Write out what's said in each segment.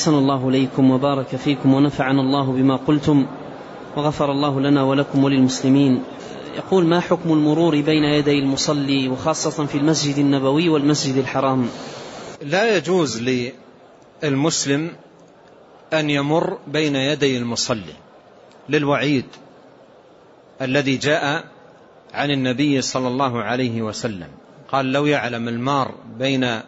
أحسن الله إليكم وبارك فيكم ونفعنا الله بما قلتم وغفر الله لنا ولكم وللمسلمين. يقول ما حكم المرور بين يدي المصلي وخاصة في المسجد النبوي والمسجد الحرام؟ لا يجوز للمسلم أن يمر بين يدي المصلي للوعيد الذي جاء عن النبي صلى الله عليه وسلم. قال لو يعلم المار بين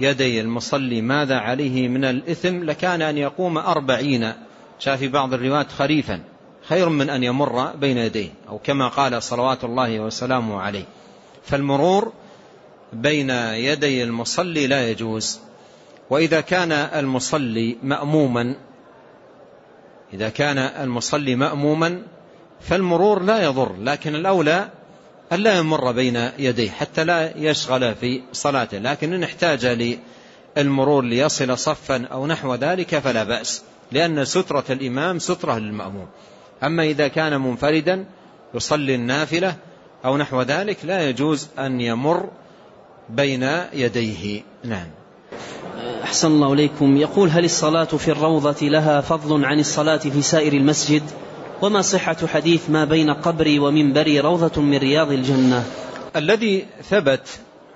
يدي المصلي ماذا عليه من الإثم؟ لكان أن يقوم أربعين. شاء في بعض الروايات خريفا خير من أن يمر بين يديه أو كما قال صلوات الله وسلامه عليه. فالمرور بين يدي المصلي لا يجوز. وإذا كان المصلي مأموما إذا كان المصلي مأموما فالمرور لا يضر. لكن الأولى ألا يمر بين يديه حتى لا يشغل في صلاته لكن إن احتاج للمرور ليصل صفا أو نحو ذلك فلا بأس لأن سترة الإمام سترة للمأموم. أما إذا كان منفردا يصلي النافلة أو نحو ذلك لا يجوز أن يمر بين يديه. نعم. أحسن الله إليكم. يقول هل الصلاة في الروضة لها فضل عن الصلاة في سائر المسجد؟ وما صحة حديث ما بين قبري ومنبري روضة من رياض الجنة. الذي ثبت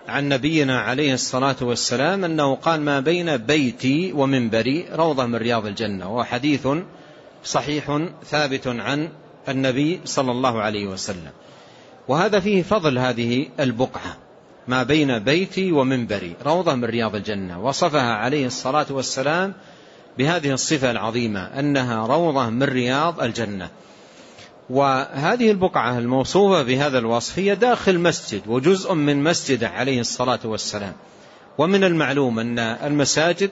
عن نبينا عليه الصلاة والسلام أنه قال ما بين بيتي ومنبري روضة من رياض الجنة وهو حديث صحيح ثابت عن النبي صلى الله عليه وسلم. وهذا فيه فضل هذه البقعة ما بين بيتي ومنبري روضة من رياض الجنة. وصفها عليه الصلاة والسلام بهذه الصفة العظيمة أنها روضة من رياض الجنة. وهذه البقعة الموصوفة بهذا الوصف هي داخل مسجد وجزء من مسجد عليه الصلاة والسلام. ومن المعلوم أن المساجد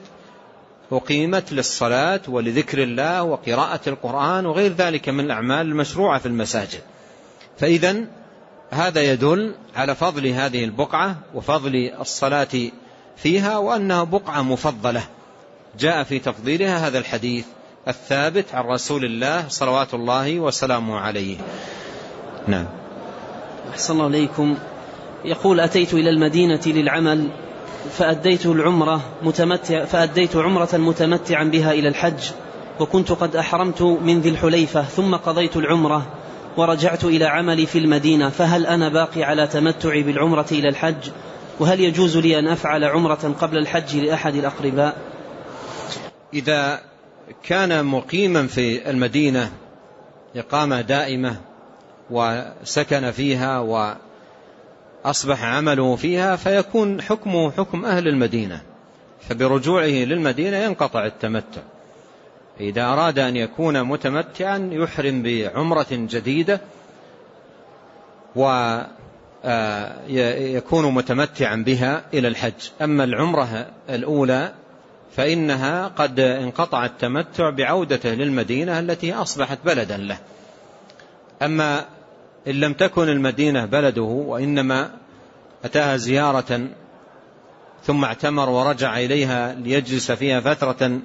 أقيمت للصلاة ولذكر الله وقراءة القرآن وغير ذلك من الأعمال المشروعة في المساجد. فإذا هذا يدل على فضل هذه البقعة وفضل الصلاة فيها وأنها بقعة مفضلة. جاء في تفضيلها هذا الحديث الثابت عن رسول الله صلوات الله وسلامه عليه. نعم. أحسن الله إليكم. يقول أتيت إلى المدينة للعمل فأديت العمرة متمتع فأديت عمرة متمتعا بها إلى الحج وكنت قد أحرمت من ذي الحليفة ثم قضيت العمرة ورجعت إلى عملي في المدينة فهل أنا باقي على تمتعي بالعمرة إلى الحج؟ وهل يجوز لي أن أفعل عمرة قبل الحج لأحد الأقرباء؟ إذا كان مقيما في المدينة إقامة دائمة وسكن فيها وأصبح عمله فيها فيكون حكمه حكم أهل المدينة. فبرجوعه للمدينة ينقطع التمتع. إذا أراد أن يكون متمتعا يحرم بعمرة جديدة ويكون متمتعا بها إلى الحج. أما العمرة الأولى فإنها قد انقطع التمتع بعودته للمدينة التي أصبحت بلدا له. أما إن لم تكن المدينة بلده وإنما أتاها زيارة ثم اعتمر ورجع إليها ليجلس فيها فترة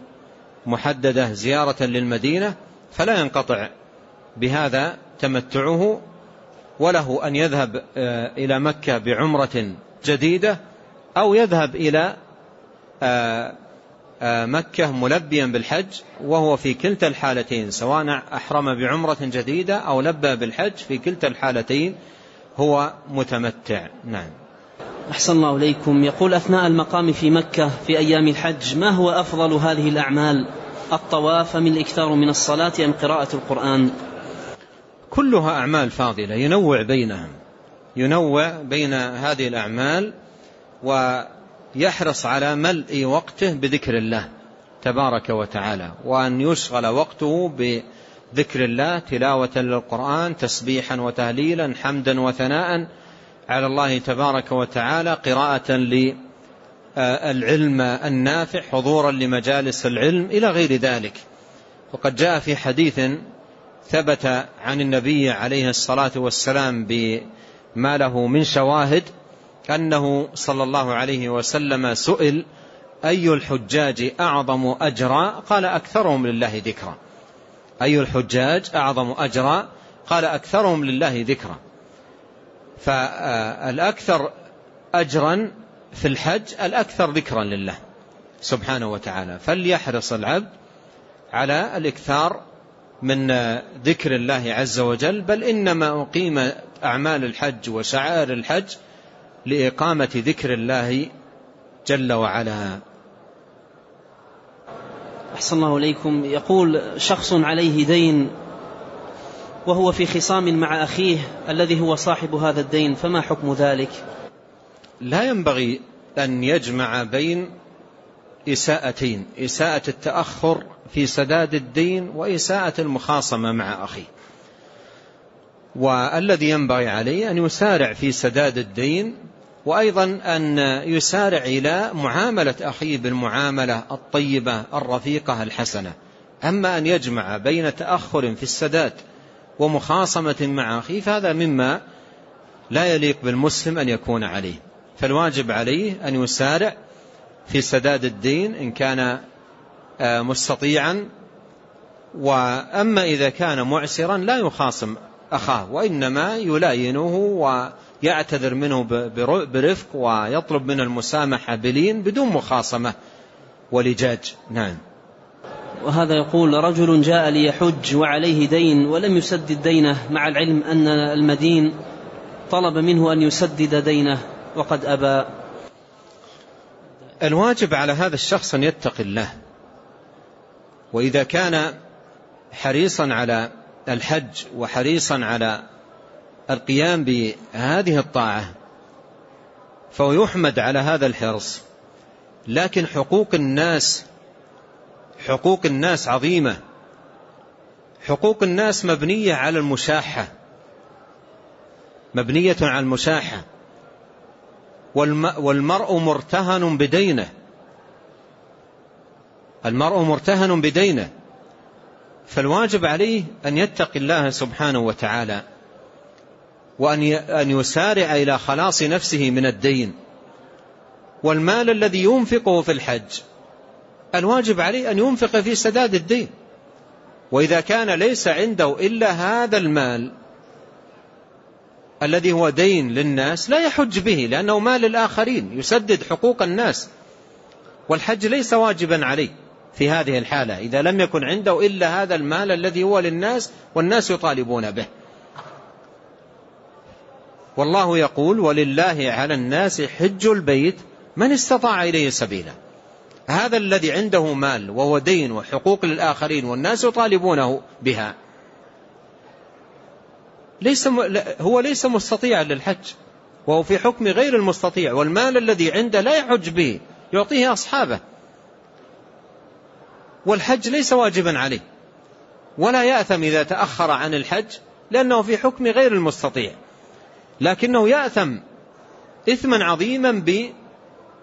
محددة زيارة للمدينة فلا ينقطع بهذا تمتعه وله أن يذهب إلى مكة بعمرة جديدة أو يذهب إلى مكة ملبيا بالحج وهو في كلتا الحالتين سواء أحرم بعمرة جديدة أو لبى بالحج في كلتا الحالتين هو متمتع. نعم. أحسن الله إليكم. يقول أثناء المقام في مكة في أيام الحج ما هو أفضل هذه الأعمال؟ الطواف من الإكثار من الصلاة أم قراءة القرآن؟ كلها أعمال فاضلة ينوع بينهم ينوع بين هذه الأعمال ويحرص على ملء وقته بذكر الله تبارك وتعالى وأن يشغل وقته بذكر الله تلاوة للقرآن تسبيحا وتهليلا حمدا وثناء على الله تبارك وتعالى قراءة للعلم النافع حضورا لمجالس العلم إلى غير ذلك. وقد جاء في حديث ثبت عن النبي عليه الصلاة والسلام بما له من شواهد أنه صلى الله عليه وسلم سئل أي الحجاج أعظم أجرا قال أكثرهم لله ذكرا أي الحجاج أعظم أجرا قال أكثرهم لله ذكرا فالأكثر أجرا في الحج الأكثر ذكرا لله سبحانه وتعالى. فليحرص العبد على الإكثار من ذكر الله عز وجل بل إنما أقيم أعمال الحج وشعائر الحج لإقامة ذكر الله جل وعلا. أحسن الله إليكم. يقول شخص عليه دين وهو في خصام مع أخيه الذي هو صاحب هذا الدين فما حكم ذلك؟ لا ينبغي أن يجمع بين إساءتين إساءة التأخر في سداد الدين وإساءة المخاصمة مع أخيه والذي ينبغي عليه أن يسارع في سداد الدين وأيضا أن يسارع إلى معاملة أخيه بالمعاملة الطيبة الرفيقة الحسنة. أما أن يجمع بين تأخر في السداد ومخاصمة مع أخيه فهذا مما لا يليق بالمسلم أن يكون عليه. فالواجب عليه أن يسارع في سداد الدين إن كان آه، مستطيعا. وأما إذا كان معسرا لا يخاصم أخاه وإنما يلاينه ويعتذر منه برفق ويطلب منه المسامحة بلين بدون مخاصمة ولجاج. نعم. وهذا يقول رجل جاء ليحج وعليه دين ولم يسدد دينه مع العلم أن المدين طلب منه أن يسدد دينه وقد أبى. الواجب على هذا الشخص أن يتقي الله. وإذا كان حريصا على الحج وحريصا على القيام بهذه الطاعة فهو يحمد على هذا الحرص. لكن حقوق الناس حقوق الناس عظيمة. حقوق الناس مبنية على المشاحة مبنية على المشاحة. والمرء مرتهن بدينه. المرء مرتهن بدينه. فالواجب عليه أن يتقي الله سبحانه وتعالى. وأن يسارع إلى خلاص نفسه من الدين. والمال الذي ينفقه في الحج الواجب عليه أن ينفق في سداد الدين. وإذا كان ليس عنده إلا هذا المال الذي هو دين للناس لا يحج به لأنه مال الآخرين يسدد حقوق الناس. والحج ليس واجبا عليه في هذه الحالة إذا لم يكن عنده إلا هذا المال الذي هو للناس والناس يطالبون به. والله يقول ولله على الناس حج البيت من استطاع إليه سبيلا. هذا الذي عنده مال وهو دين وحقوق للآخرين والناس يطالبونه بها. ليس هو ليس مستطيعا للحج. وهو في حكم غير المستطيع. والمال الذي عنده لا يحج به. يعطيه أصحابه. والحج ليس واجبا عليه. ولا يأثم إذا تأخر عن الحج لأنه في حكم غير المستطيع. لكنه يأثم إثما عظيما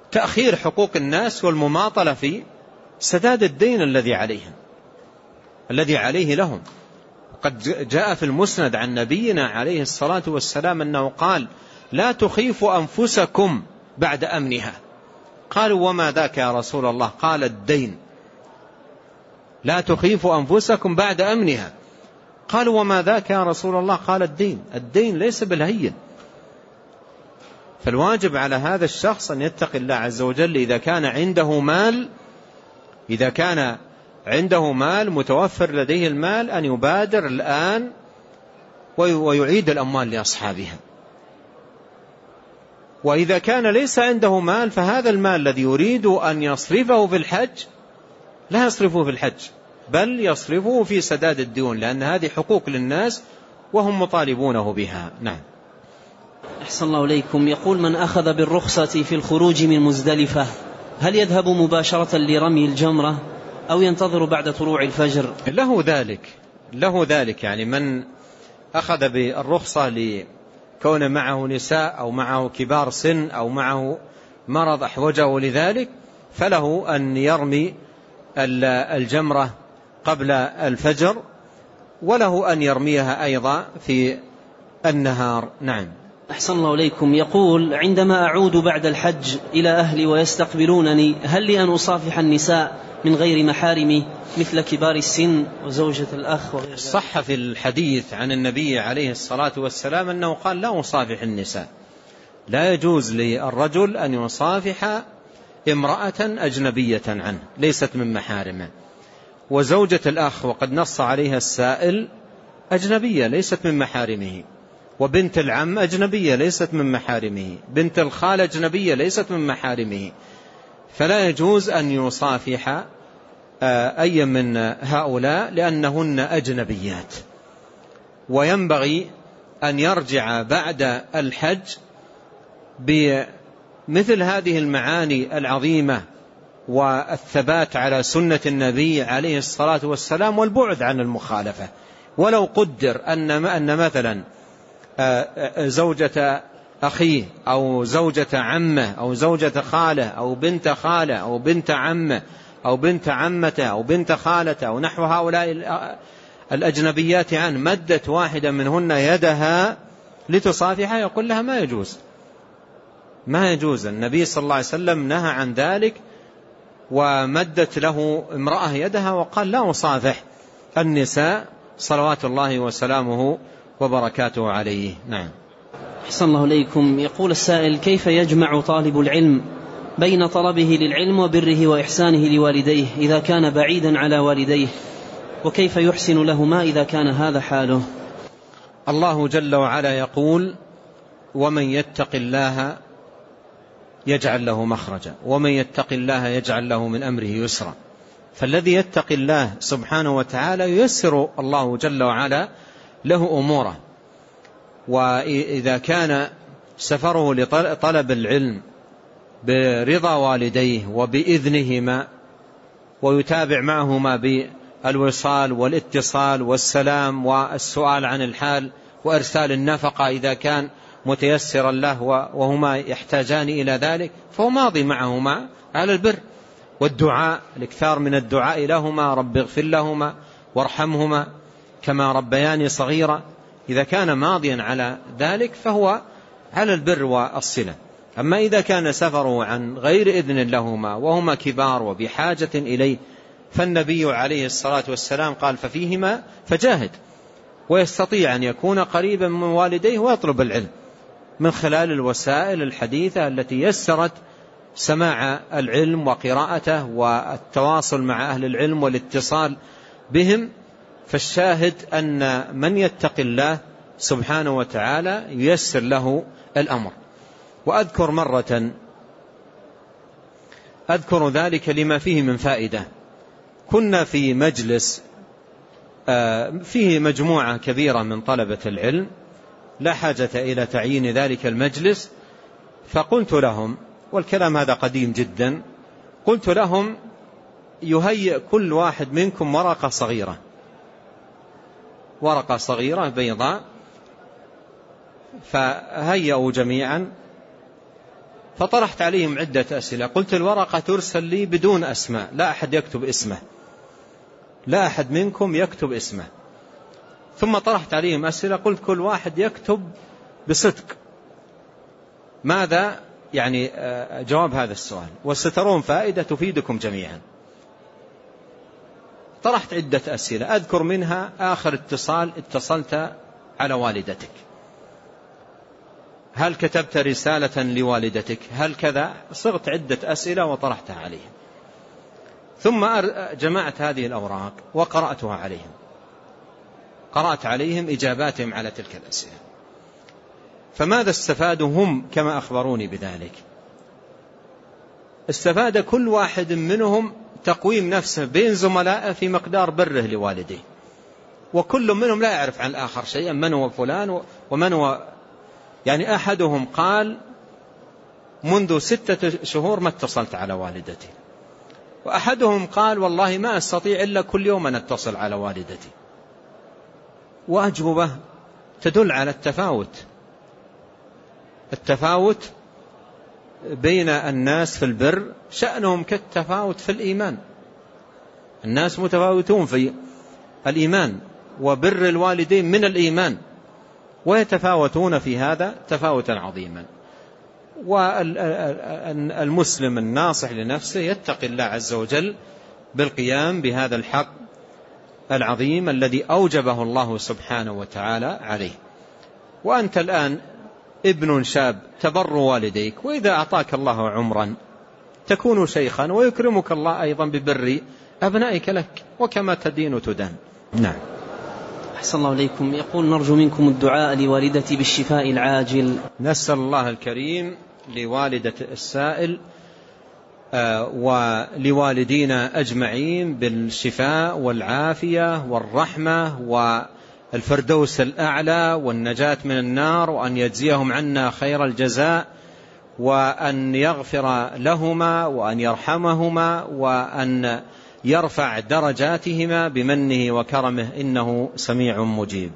بتأخير حقوق الناس والمماطلة في سداد الدين الذي عليهم الذي عليه لهم. قد جاء في المسند عن نبينا عليه الصلاة والسلام أنه قال لا تخيفوا أنفسكم بعد أمنها. قالوا وما ذاك يا رسول الله؟ قال الدين. لا تخيفوا أنفسكم بعد أمنها. قالوا وما ذاك يا رسول الله؟ قال الدين. الدين ليس بالهين. فالواجب على هذا الشخص أن يتقي الله عز وجل إذا كان عنده مال إذا كان عنده مال متوفر لديه المال أن يبادر الآن ويعيد الأموال لأصحابها. وإذا كان ليس عنده مال فهذا المال الذي يريد أن يصرفه في الحج لا يصرفه في الحج بل يصرفه في سداد الديون لأن هذه حقوق للناس وهم مطالبونه بها. نعم. أحسن الله إليكم. يقول من أخذ بالرخصة في الخروج من مزدلفة هل يذهب مباشرة لرمي الجمرة أو ينتظر بعد طلوع الفجر؟ له ذلك له ذلك. يعني من أخذ بالرخصة لكون معه نساء أو معه كبار سن أو معه مرض أحوجه لذلك فله أن يرمي الجمرة قبل الفجر وله أن يرميها أيضا في النهار. نعم. أحسن الله إليكم. يقول عندما أعود بعد الحج إلى أهلي ويستقبلونني هل لي أن أصافح النساء من غير محارمي مثل كبار السن وزوجة الأخ صح في الحديث عن النبي عليه الصلاة والسلام أنه قال لا أصافح النساء. لا يجوز للرجل أن يصافح امرأة أجنبية عنه ليست من محارمه. وزوجة الأخ وقد نص عليها السائل أجنبية ليست من محارمه. وبنت العم أجنبية ليست من محارمه. بنت الخال أجنبية ليست من محارمه. فلا يجوز أن يصافح آه، أي من هؤلاء لأنهن أجنبيات. وينبغي أن يرجع بعد الحج بمثل هذه المعاني العظيمة والثبات على سنة النبي عليه الصلاة والسلام والبعد عن المخالفة. ولو قدر أن مثلا زوجة أخيه أو زوجة عمة أو زوجة خالة أو بنت خالة أو بنت عمة أو بنت عمته أو بنت خالته أو نحو هؤلاء الأجنبيات عنه مدت واحدة منهن يدها لتصافحها يقول لها ما يجوز. ما يجوز. النبي صلى الله عليه وسلم نهى عن ذلك ومدت له امرأة يدها وقال لا أصافح. النساء صلوات الله وسلامه وبركاته عليه. نعم. أحسن الله إليكم. يقول السائل كيف يجمع طالب العلم بين طلبه للعلم وبره وإحسانه لوالديه إذا كان بعيدا على والديه؟ وكيف يحسن لهما إذا كان هذا حاله؟ الله جل وعلا يقول ومن يتق الله يجعل له مخرجا ومن يتق الله يجعل له من أمره يسرا. فالذي يتق الله سبحانه وتعالى ييسر الله جل وعلا له أموره. وإذا كان سفره لطلب العلم برضا والديه وبإذنهما ويتابع معهما بالوصال والاتصال والسلام والسؤال عن الحال وإرسال النفقة إذا كان متيسرا له وهما يحتاجان إلى ذلك فهو ماضي معهما على البر. والدعاء الإكثار من الدعاء لهما رب اغفر لهما وارحمهما. كما ربياني صغيرا إذا كان ماضيا على ذلك فهو على البر والصلة. أما إذا كان سفره عن غير إذن لهما وهما كبار وبحاجة إليه فالنبي عليه الصلاة والسلام قال ففيهما فجاهد ويستطيع أن يكون قريبا من والديه ويطلب العلم. من خلال الوسائل الحديثة التي يسرت سماع العلم وقراءته والتواصل مع أهل العلم والاتصال بهم فالشاهد أن من يتق الله سبحانه وتعالى ييسر له الأمر. وأذكر مرة أذكر ذلك لما فيه من فائدة. كنا في مجلس آه، فيه مجموعة كبيرة من طلبة العلم لا حاجة إلى تعيين ذلك المجلس فقلت لهم والكلام هذا قديم جدا قلت لهم يهيئ كل واحد منكم ورقة صغيرة. ورقة صغيرة بيضاء فهيئوا جميعا. فطرحت عليهم عدة أسئلة. قلت الورقة ترسل لي بدون أسماء لا أحد يكتب اسمه. لا أحد منكم يكتب اسمه. ثم طرحت عليهم أسئلة قلت كل واحد يكتب بصدق. ماذا؟ يعني آه، جواب هذا السؤال. وسترون فائدة تفيدكم جميعا. طرحت عدة أسئلة. أذكر منها آخر اتصال اتصلت على والدتك. هل كتبت رسالة لوالدتك؟ هل كذا؟ صغت عدة أسئلة وطرحتها عليهم. ثم جمعت هذه الأوراق وقرأتها عليهم. قرأت عليهم إجاباتهم على تلك الأسئلة. فماذا استفادوا هم كما أخبروني بذلك؟ استفاد كل واحد منهم تقويم نفسه بين زملائه في مقدار بره لوالديه. وكل منهم لا يعرف عن الآخر شيئا من هو فلان ومن هو. يعني أحدهم قال منذ ستة شهور ما اتصلت على والدتي. وأحدهم قال والله ما أستطيع إلا كل يوم أن أتصل على والدتي. وأجوبة تدل على التفاوت. التفاوت بين الناس في البر شأنهم كالتفاوت في الإيمان. الناس متفاوتون في الإيمان وبر الوالدين من الإيمان ويتفاوتون في هذا تفاوتا عظيما. والمسلم الناصح لنفسه يتقي الله عز وجل بالقيام بهذا الحق العظيم الذي أوجبه الله سبحانه وتعالى عليه. وأنت الآن ابن شاب تبر والديك وإذا أعطاك الله عمرا تكون شيخا ويكرمك الله أيضا ببر أبنائك لك وكما تدين تدان. نعم. أحسن الله إليكم. يقول نرجو منكم الدعاء لوالدتي بالشفاء العاجل. نسأل الله الكريم لوالدة السائل آه، ولوالدينا أجمعين بالشفاء والعافية والرحمة والفردوس الأعلى والنجاة من النار وأن يجزيهم عنا خير الجزاء وأن يغفر لهما وأن يرحمهما وأن يرفع درجاتهما بمنه وكرمه إنه سميع مجيب.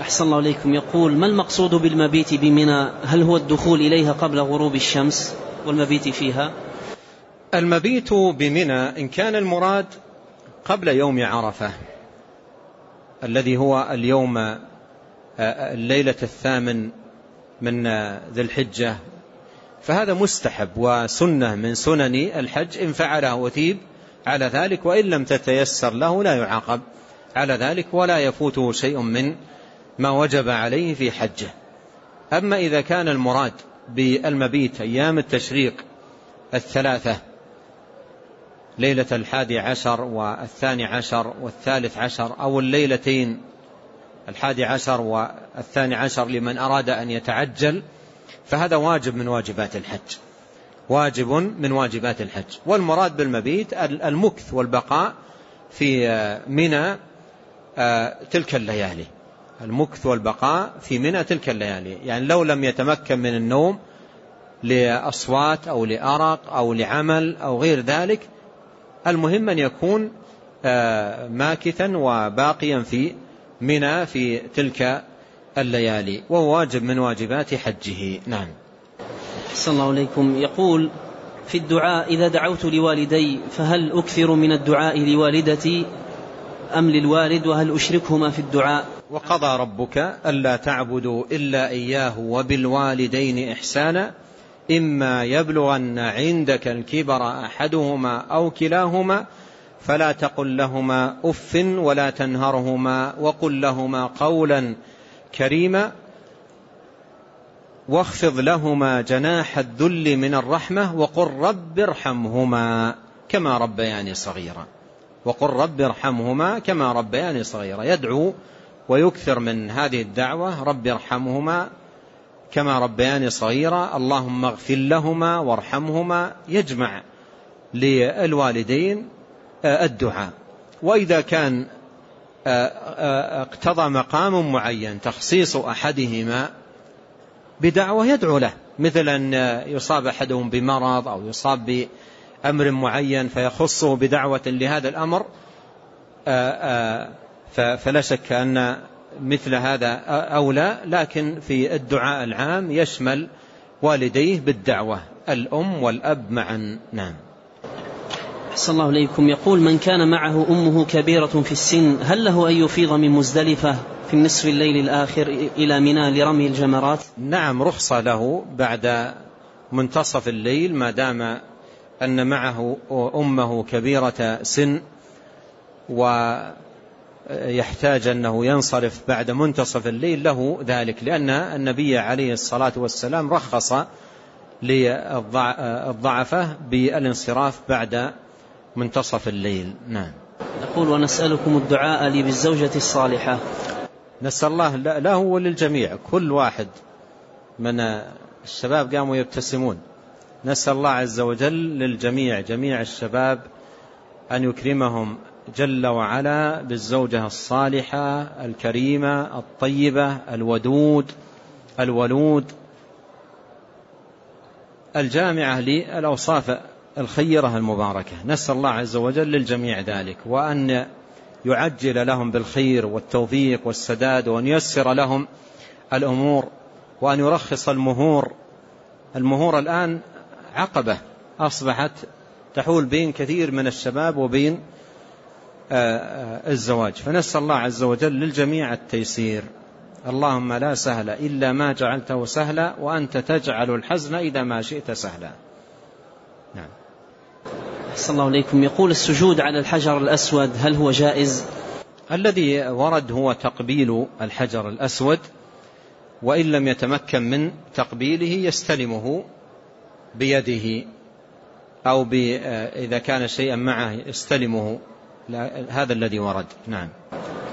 أحسن الله إليكم يقول ما المقصود بالمبيت بمنى؟ هل هو الدخول إليها قبل غروب الشمس والمبيت فيها؟ المبيت بمنى إن كان المراد قبل يوم عرفة. الذي هو اليوم آه، الليلة الثامن من ذي الحجة. فهذا مستحب وسنة من سنن الحج إن فعله أثيب على ذلك وإن لم تتيسر له لا يعاقب على ذلك ولا يفوته شيء من ما وجب عليه في حجه. أما إذا كان المراد بالمبيت أيام التشريق الثلاثة ليلة الحادي عشر والثاني عشر والثالث عشر أو الليلتين الحادي عشر والثاني عشر لمن أراد أن يتعجل فهذا واجب من واجبات الحج. واجب من واجبات الحج. والمراد بالمبيت المكث والبقاء في منى آه، تلك الليالي. المكث والبقاء في منى تلك الليالي. يعني لو لم يتمكن من النوم لأصوات أو لأرق أو لعمل أو غير ذلك المهم أن يكون آه، ماكثا وباقيا في منى في تلك الليالي وهو واجب من واجبات حجه. نعم. صلى الله عليكم. يقول في الدعاء إذا دعوت لوالدي فهل أكثر من الدعاء لوالدتي أم للوالد؟ وهل أشركهما في الدعاء؟ وقضى ربك ألا تعبدوا إلا إياه وبالوالدين إحسانا. إما يبلغن عندك الكبر أحدهما أو كلاهما فلا تقل لهما أف ولا تنهرهما وقل لهما قولا كريما واخفض لهما جناح الذل من الرحمة وقل رب ارحمهما كما ربياني صغيرا. وقل رب ارحمهما كما ربياني صغيرا. يدعو ويكثر من هذه الدعوة رب ارحمهما كما ربياني صغيرا اللهم اغفر لهما وارحمهما يجمع للوالدين آه، الدعاء. وإذا كان آه، آه، اقتضى مقام معين تخصيص أحدهما بدعوة يدعو له. مثل أن يصاب أحدهم بمرض أو يصاب بأمر معين فيخصه بدعوة لهذا الأمر فلا شك أن مثل هذا أولى لكن في الدعاء العام يشمل والديه بالدعوة الأم والأب معا نعم. أحسن الله إليكم. يقول من كان معه أمه كبيرة في السن هل له أن يفيض من مزدلفة في النصف الليل الآخر إلى منى لرمي الجمرات؟ نعم رخصة له بعد منتصف الليل ما دام أن معه أمه كبيرة سن ويحتاج أنه ينصرف بعد منتصف الليل له ذلك لأن النبي عليه الصلاة والسلام رخص للضعفة بالانصراف بعد منتصف الليل. نعم. يقول ونسألكم الدعاء لي بالزوجة الصالحة. نسأل الله له وللجميع كل واحد من الشباب قاموا يبتسمون. نسأل الله عز وجل للجميع جميع الشباب أن يكرمهم جل وعلا بالزوجة الصالحة الكريمة الطيبة الودود الولود الجامعة للأوصاف الخيرة المباركة. نسأل الله عز وجل للجميع ذلك وأن يعجل لهم بالخير والتوفيق والسداد وأن ييسر لهم الأمور وأن يرخص المهور. المهور الآن عقبة أصبحت تحول بين كثير من الشباب وبين الزواج. فنسأل الله عز وجل للجميع التيسير. اللهم لا سهل إلا ما جعلته سهلا وأنت تجعل الحزن إذا ما شئت سهلا. نعم. أحسن الله إليكم. يقول السجود على الحجر الأسود هل هو جائز؟ الذي ورد هو تقبيل الحجر الأسود وإن لم يتمكن من تقبيله يستلمه بيده أو إذا كان شيئا معه يستلمه. هذا الذي ورد. نعم.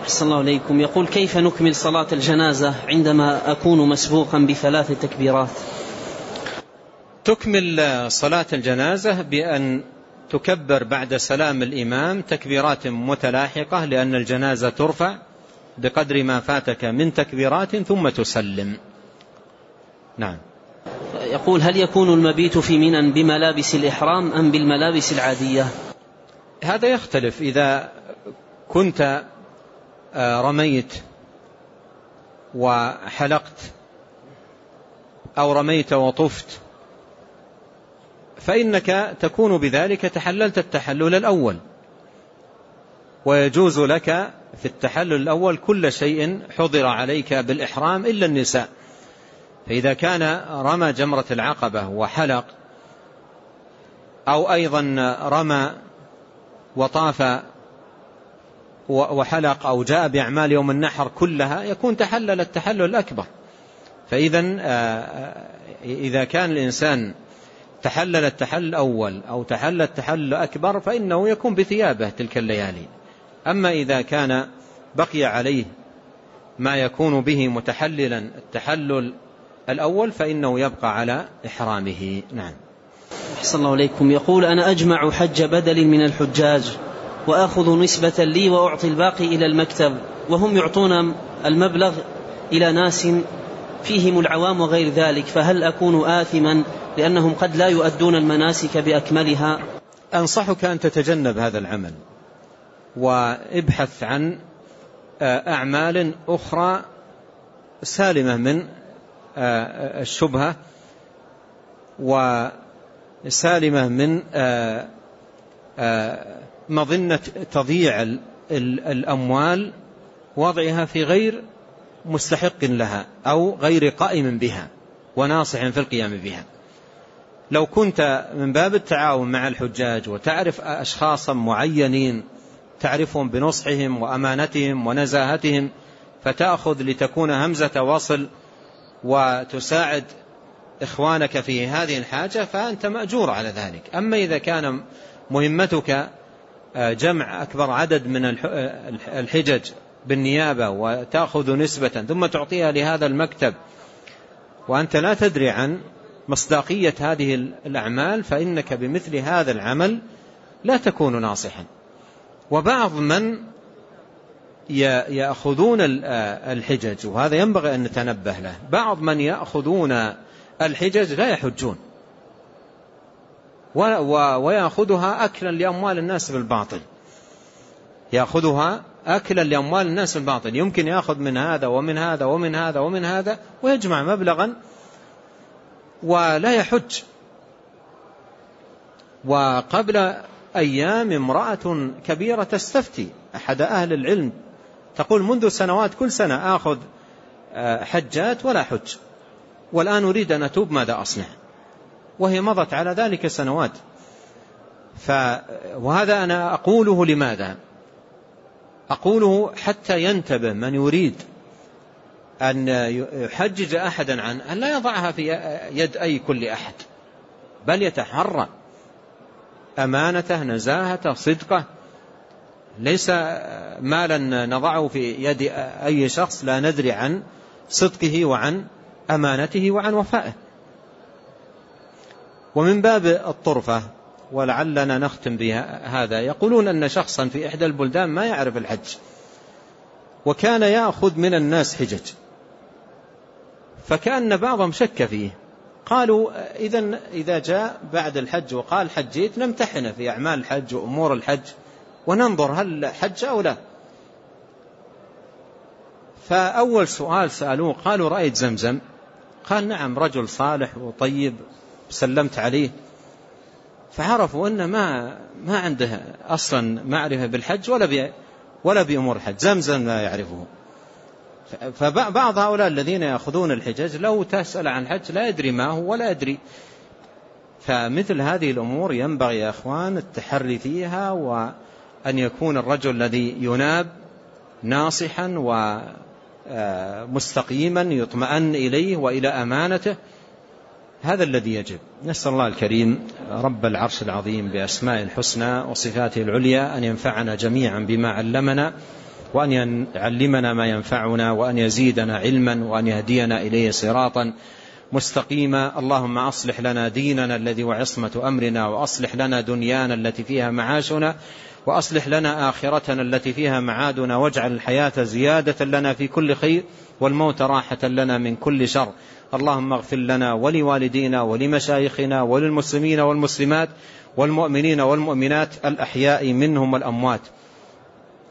أحسن الله إليكم. يقول كيف نكمل صلاة الجنازة عندما أكون مسبوقا بثلاث تكبيرات؟ تكمل صلاة الجنازة بأن تكبر بعد سلام الإمام تكبيرات متلاحقة لأن الجنازة ترفع بقدر ما فاتك من تكبيرات ثم تسلم. نعم. يقول هل يكون المبيت في منى بملابس الإحرام أم بالملابس العادية؟ هذا يختلف. إذا كنت آه، رميت وحلقت أو رميت وطفت فإنك تكون بذلك تحللت التحلل الأول. ويجوز لك في التحلل الأول كل شيء حضر عليك بالإحرام إلا النساء. فإذا كان رمى جمرة العقبة وحلق أو أيضا رمى وطاف وحلق أو جاء بأعمال يوم النحر كلها يكون تحلل التحلل الأكبر. فإذا آه، آه، إذا كان الإنسان تحلل التحلل الأول أو تحلل التحلل الأكبر فإنه يكون بثيابه تلك الليالي. أما إذا كان بقي عليه ما يكون به متحللا التحلل الأول فإنه يبقى على إحرامه. نعم. أحسن الله إليكم. يقول أنا أجمع حج بدل من الحجاج وآخذ نسبة لي وأعطي الباقي إلى المكتب وهم يعطون المبلغ إلى ناس فيهم العوام وغير ذلك فهل أكون آثما لأنهم قد لا يؤدون المناسك بأكملها؟ أنصحك أن تتجنب هذا العمل وابحث عن آه، أعمال أخرى سالمة من آه، الشبهة وسالمة من آه، مظنة تضييع الأموال وضعها في غير مستحق لها أو غير قائم بها وناصح في القيام بها. لو كنت من باب التعاون مع الحجاج وتعرف أشخاصا معينين تعرفهم بنصحهم وأمانتهم ونزاهتهم فتأخذ لتكون همزة وصل وتساعد إخوانك في هذه الحاجة فأنت مأجور على ذلك. أما إذا كان مهمتك آه، جمع أكبر عدد من آه، الحجج بالنيابة وتأخذ نسبة ثم تعطيها لهذا المكتب وأنت لا تدري عن مصداقية هذه الأعمال فإنك بمثل هذا العمل لا تكون ناصحا. وبعض من يأخذون الحجج وهذا ينبغي أن نتنبه له. بعض من يأخذون الحجج لا يحجون. ويأخذها أكلا لأموال الناس بالباطل. يأخذها أكلا لأموال الناس بالباطل. يمكن يأخذ من هذا ومن هذا ومن هذا ومن هذا ويجمع مبلغا ولا يحج. وقبل أيام امرأة كبيرة تستفتي. أحد أهل العلم تقول منذ سنوات كل سنة آخذ آه، حجات ولا حج. والآن أريد أن أتوب ماذا أصنع؟ وهي مضت على ذلك سنوات. ف وهذا أنا أقوله لماذا؟ أقوله حتى ينتبه من يريد أن يحجج أحدا عنه أن لا يضعها في يد أي كل أحد بل يتحرى. أمانته نزاهته صدقه ليس مالا نضعه في يد أي شخص لا ندري عن صدقه وعن أمانته وعن وفائه. ومن باب الطرفة ولعلنا نختم بهذا يقولون أن شخصا في إحدى البلدان ما يعرف الحج وكان يأخذ من الناس حجج. فكأن بعضهم شك فيه. قالوا إذا إذا جاء بعد الحج وقال حجيت نمتحنه في أعمال الحج وأمور الحج وننظر هل حج أو لا. فأول سؤال سألوه قالوا رأيت زمزم. قال نعم رجل صالح وطيب سلمت عليه. فعرفوا أن ما ما عنده أصلا معرفة بالحج ولا ولا بأمور الحج زمزم لا يعرفه. فبعض هؤلاء الذين يأخذون الحجج لو تسأل عن الحج لا يدري ما هو ولا يدري. فمثل هذه الأمور ينبغي يا أخوان التحري فيها وأن يكون الرجل الذي يناب ناصحا ومستقيما يطمئن إليه وإلى أمانته. هذا الذي يجب. نسأل الله الكريم رب العرش العظيم بأسماء الحسنى وصفاته العليا أن ينفعنا جميعا بما علمنا وأن يعلمنا ما ينفعنا وأن يزيدنا علما وأن يهدينا إليه صراطا مستقيما. اللهم أصلح لنا ديننا الذي وعصمة أمرنا وأصلح لنا دنيانا التي فيها معاشنا وأصلح لنا آخرتنا التي فيها معادنا واجعل الحياة زيادة لنا في كل خير والموت راحة لنا من كل شر. اللهم اغفر لنا ولوالدينا ولمشايخنا وللمسلمين والمسلمات والمؤمنين والمؤمنات الأحياء منهم والأموات.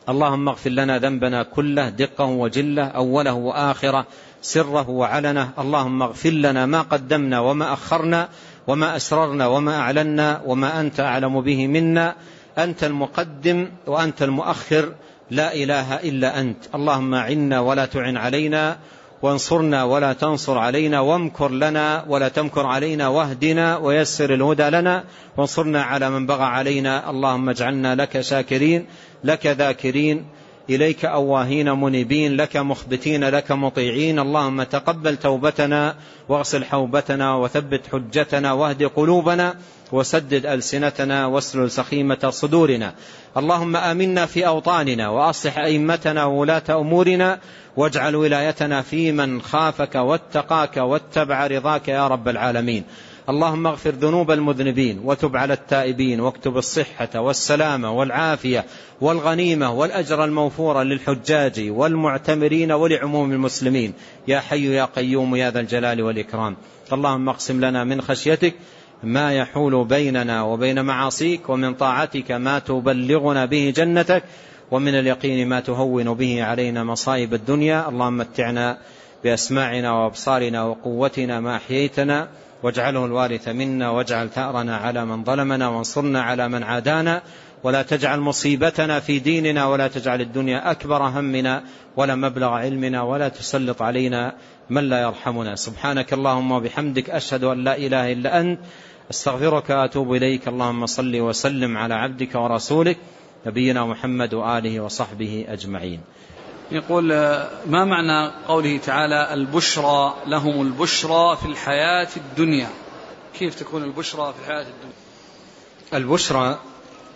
اللهم اغفر لنا ذنبنا كله دقة وجلة أوله وآخرة سره وعلنه. اللهم اغفر لنا ما قدمنا وما أخرنا وما أسررنا وما أعلنا وما أنت أعلم به منا. أنت المقدم وأنت المؤخر لا إله إلا أنت. اللهم عنا ولا تعن علينا وانصرنا ولا تنصر علينا وامكر لنا ولا تمكر علينا واهدنا ويسر الهدى لنا وانصرنا على من بغى علينا. اللهم اجعلنا لك شاكرين لك ذاكرين. إليك أواهين منيبين لك مخبتين لك مطيعين. اللهم تقبل توبتنا واغسل حوبتنا وثبت حجتنا واهد قلوبنا وسدد ألسنتنا واسلل سخيمة صدورنا. اللهم آمنا في أوطاننا وأصلح أئمتنا وولاة أمورنا واجعل ولايتنا في من خافك واتقاك واتبع رضاك يا رب العالمين. اللهم اغفر ذنوب المذنبين وتب على التائبين واكتب الصحة والسلامة والعافية والغنيمة والأجر الموفور للحجاج والمعتمرين ولعموم المسلمين. يا حي يا قيوم يا ذا الجلال والإكرام. اللهم اقسم لنا من خشيتك ما يحول بيننا وبين معاصيك ومن طاعتك ما تبلغنا به جنتك ومن اليقين ما تهون به علينا مصائب الدنيا. اللهم متعنا بأسماعنا وأبصارنا وقوتنا ما أحييتنا واجعله الوارث منا واجعل ثأرنا على من ظلمنا وانصرنا على من عادانا ولا تجعل مصيبتنا في ديننا ولا تجعل الدنيا أكبر همنا ولا مبلغ علمنا ولا تسلط علينا من لا يرحمنا. سبحانك اللهم وبحمدك أشهد أن لا إله إلا أنت أستغفرك وأتوب إليك. اللهم صل وسلم على عبدك ورسولك نبينا محمد وآله وصحبه أجمعين. يقول ما معنى قوله تعالى البشرى لهم البشرى في الحياة الدنيا؟ كيف تكون البشرى في الحياة الدنيا؟ البشرى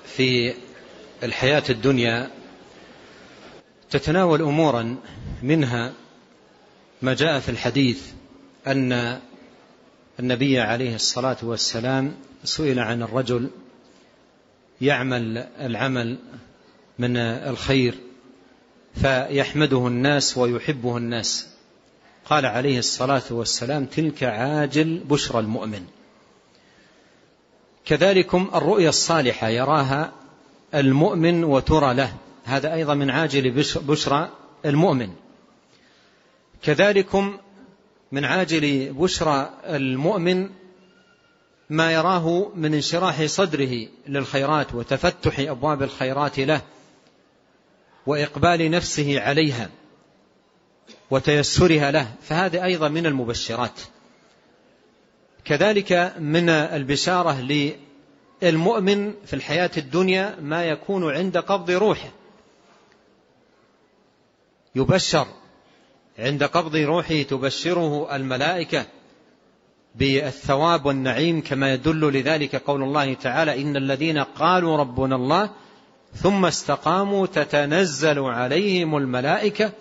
في الحياة الدنيا تتناول أمورا منها ما جاء في الحديث أن النبي عليه الصلاة والسلام سئل عن الرجل يعمل العمل من الخير. فيحمده الناس ويحبه الناس. قال عليه الصلاة والسلام تلك عاجل بشرى المؤمن. كذلكم الرؤيا الصالحة يراها المؤمن وترى له. هذا أيضا من عاجل بشرى المؤمن. كذلكم من عاجل بشرى المؤمن ما يراه من انشراح صدره للخيرات وتفتح أبواب الخيرات له. وإقبال نفسه عليها وتيسرها له فهذا أيضا من المبشرات. كذلك من البشارة للمؤمن في الحياة الدنيا ما يكون عند قبض روحه. يبشر عند قبض روحه تبشره الملائكة بالثواب والنعيم كما يدل لذلك قول الله تعالى إن الذين قالوا ربنا الله ثم استقاموا تتنزل عليهم الملائكة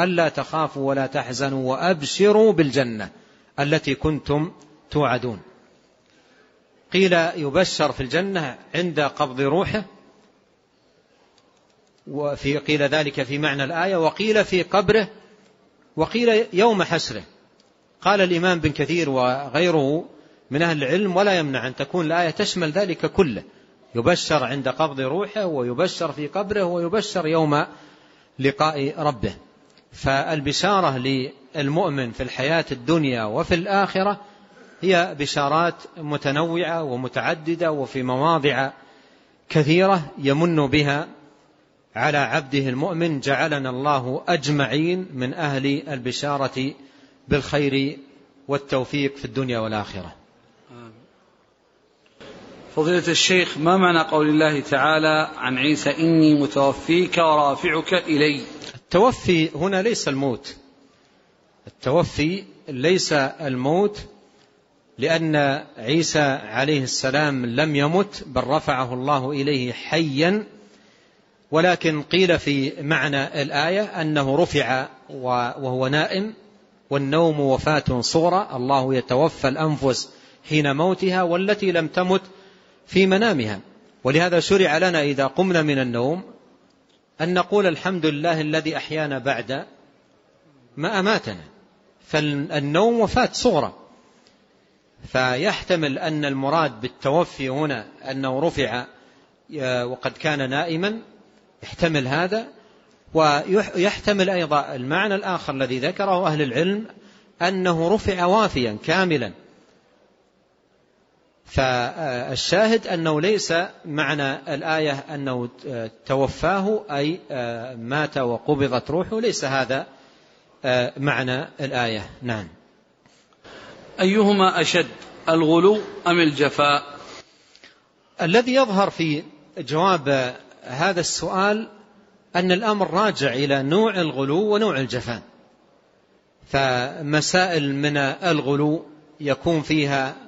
ألا تخافوا ولا تحزنوا وأبشروا بالجنة التي كنتم توعدون. قيل يبشر في الجنة عند قبض روحه وفي قيل ذلك في معنى الآية وقيل في قبره وقيل يوم حسره قال الإمام بن كثير وغيره من أهل العلم ولا يمنع أن تكون الآية تشمل ذلك كله يبشر عند قبض روحه ويبشر في قبره ويبشر يوم لقاء ربه. فالبشارة للمؤمن في الحياة الدنيا وفي الآخرة هي بشارات متنوعة ومتعددة وفي مواضع كثيرة يمن بها على عبده المؤمن. جعلنا الله أجمعين من أهل البشارة بالخير والتوفيق في الدنيا والآخرة. فضيلة الشيخ ما معنى قول الله تعالى عن عيسى إني متوفيك ورافعك إلي التوفي هنا ليس الموت. التوفي ليس الموت لأن عيسى عليه السلام لم يمت بل رفعه الله إليه حيا. ولكن قيل في معنى الآية أنه رفع وهو نائم والنوم وفاة صغرى الله يتوفى الأنفس حين موتها والتي لم تمت في منامها. ولهذا شرع لنا إذا قمنا من النوم أن نقول الحمد لله الذي أحيانا بعد ما أماتنا. فالنوم وفاة صغرى. فيحتمل أن المراد بالتوفي هنا أنه رفع وقد كان نائما يحتمل هذا. ويحتمل أيضا المعنى الآخر الذي ذكره أهل العلم أنه رفع وافيا كاملا. فالشاهد أنه ليس معنى الآية أنه توفاه أي مات وقبضت روحه ليس هذا معنى الآية. نعم. أيهما أشد الغلو أم الجفاء؟ الذي يظهر في جواب هذا السؤال أن الأمر راجع إلى نوع الغلو ونوع الجفاء. فمسائل من الغلو يكون فيها آه،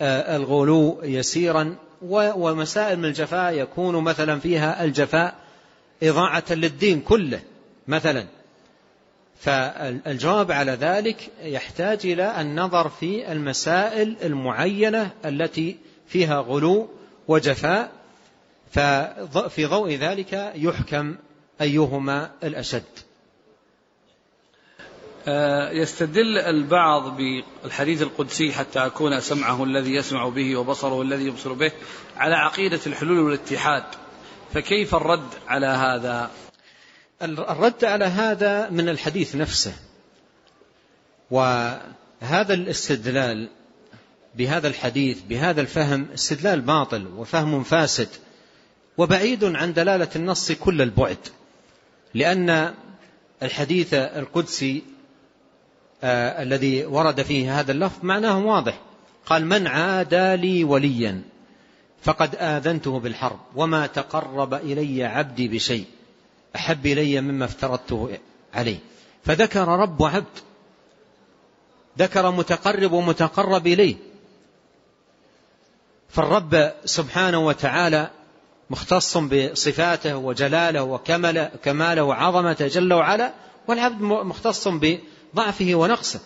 الغلو يسيرا ومسائل من الجفاء يكون مثلا فيها الجفاء إضاعة للدين كله مثلا. فالجواب على ذلك يحتاج إلى النظر في المسائل المعينة التي فيها غلو وجفاء. ففي ضوء ذلك يحكم أيهما الأشد. آه، يستدل البعض بالحديث القدسي حتى أكون سمعه الذي يسمع به وبصره الذي يبصر به على عقيدة الحلول والاتحاد. فكيف الرد على هذا؟ الرد على هذا من الحديث نفسه. وهذا الاستدلال بهذا الحديث بهذا الفهم استدلال باطل وفهم فاسد وبعيد عن دلالة النص كل البعد. لأن الحديث القدسي آه الذي ورد فيه هذا اللفظ معناه واضح. قال من عادى لي وليا فقد آذنته بالحرب وما تقرب إلي عبدي بشيء. أحب إلي مما افترضته عليه. فذكر رب وعبد ذكر متقرب ومتقرب إليه. فالرب سبحانه وتعالى مختص بصفاته وجلاله وكماله وعظمته جل وعلا والعبد مختص بضعفه ونقصه.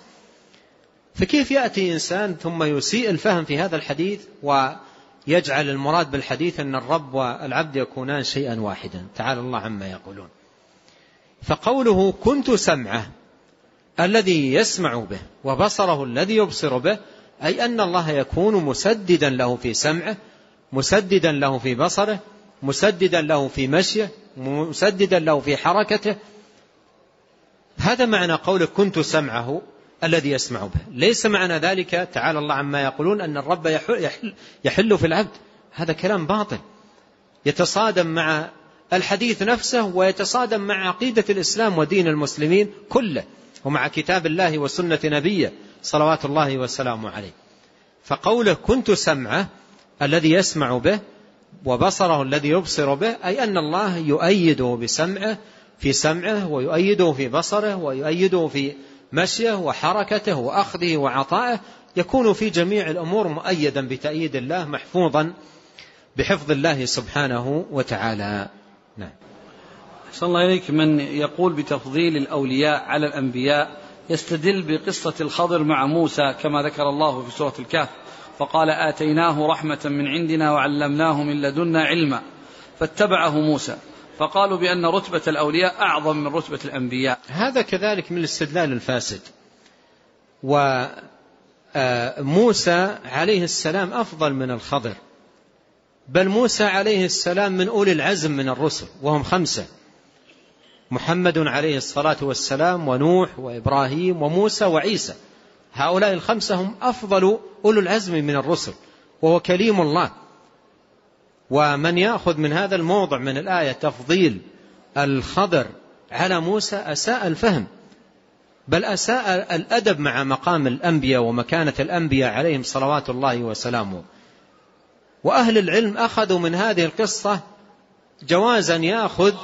فكيف يأتي إنسان ثم يسيء الفهم في هذا الحديث ويجعل المراد بالحديث أن الرب والعبد يكونان شيئا واحدا؟ تعالى الله عما يقولون. فقوله كنت سمعه الذي يسمع به وبصره الذي يبصر به أي أن الله يكون مسددا له في سمعه مسددا له في بصره مسددا له في مشيه مسددا له في حركته هذا معنى قولك كنت سمعه الذي يسمع به. ليس معنى ذلك تعالى الله عما يقولون أن الرب يحل, يحل في العبد. هذا كلام باطل. يتصادم مع الحديث نفسه ويتصادم مع عقيدة الإسلام ودين المسلمين كله ومع كتاب الله وسنة نبيه صلوات الله وسلامه عليه. فقوله كنت سمعه الذي يسمع به وبصره الذي يبصر به أي أن الله يؤيده بسمعه في سمعه ويؤيده في بصره ويؤيده في مشيه وحركته وأخذه وعطائه يكون في جميع الأمور مؤيدا بتأييد الله محفوظا بحفظ الله سبحانه وتعالى. نعم. صلى الله إليك. من يقول بتفضيل الأولياء على الأنبياء يستدل بقصة الخضر مع موسى كما ذكر الله في سورة الكهف فقال آتيناه رحمة من عندنا وعلمناه من لدنا علما فاتبعه موسى. فقالوا بأن رتبة الأولياء أعظم من رتبة الأنبياء. هذا كذلك من الاستدلال الفاسد. وموسى عليه السلام أفضل من الخضر. بل موسى عليه السلام من أولي العزم من الرسل وهم خمسة. محمد عليه الصلاة والسلام ونوح وإبراهيم وموسى وعيسى. هؤلاء الخمسة هم أفضل أولو العزم من الرسل وهو كليم الله. ومن يأخذ من هذا الموضع من الآية تفضيل الخضر على موسى أساء الفهم. بل أساء الأدب مع مقام الأنبياء ومكانة الأنبياء عليهم صلوات الله وسلامه. وأهل العلم أخذوا من هذه القصة جوازا يأخذ